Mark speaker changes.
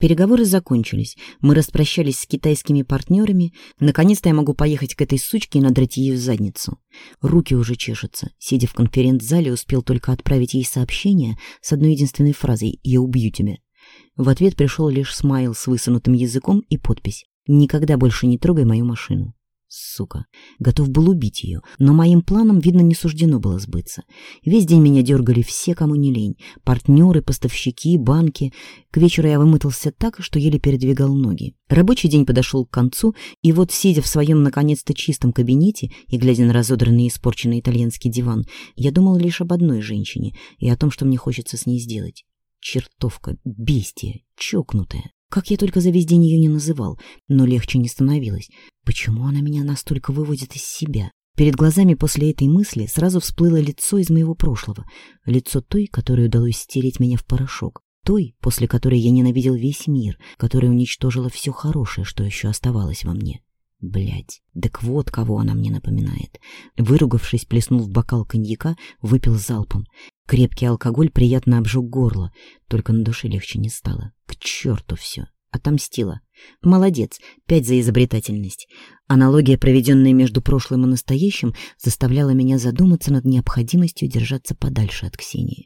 Speaker 1: Переговоры закончились. Мы распрощались с китайскими партнерами. Наконец-то я могу поехать к этой сучке и надрать ее задницу. Руки уже чешутся. Сидя в конференц-зале, успел только отправить ей сообщение с одной единственной фразой «Я убью тебя». В ответ пришел лишь смайл с высунутым языком и подпись «Никогда больше не трогай мою машину». Сука. Готов был убить ее, но моим планам, видно, не суждено было сбыться. Весь день меня дергали все, кому не лень. Партнеры, поставщики, банки. К вечеру я вымытался так, что еле передвигал ноги. Рабочий день подошел к концу, и вот, сидя в своем наконец-то чистом кабинете и глядя на разодранный и испорченный итальянский диван, я думал лишь об одной женщине и о том, что мне хочется с ней сделать. Чертовка, бестия, чокнутая. Как я только за весь день ее не называл, но легче не становилось. Почему она меня настолько выводит из себя? Перед глазами после этой мысли сразу всплыло лицо из моего прошлого, лицо той, которой удалось стереть меня в порошок, той, после которой я ненавидел весь мир, которая уничтожила все хорошее, что еще оставалось во мне. Блять, так вот кого она мне напоминает. Выругавшись, плеснул в бокал коньяка, выпил залпом. Крепкий алкоголь приятно обжег горло, только на душе легче не стало. К черту все. Отомстила. Молодец, пять за изобретательность. Аналогия, проведенная между прошлым и настоящим, заставляла меня задуматься над необходимостью держаться подальше от Ксении.